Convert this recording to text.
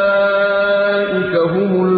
وأولئك هم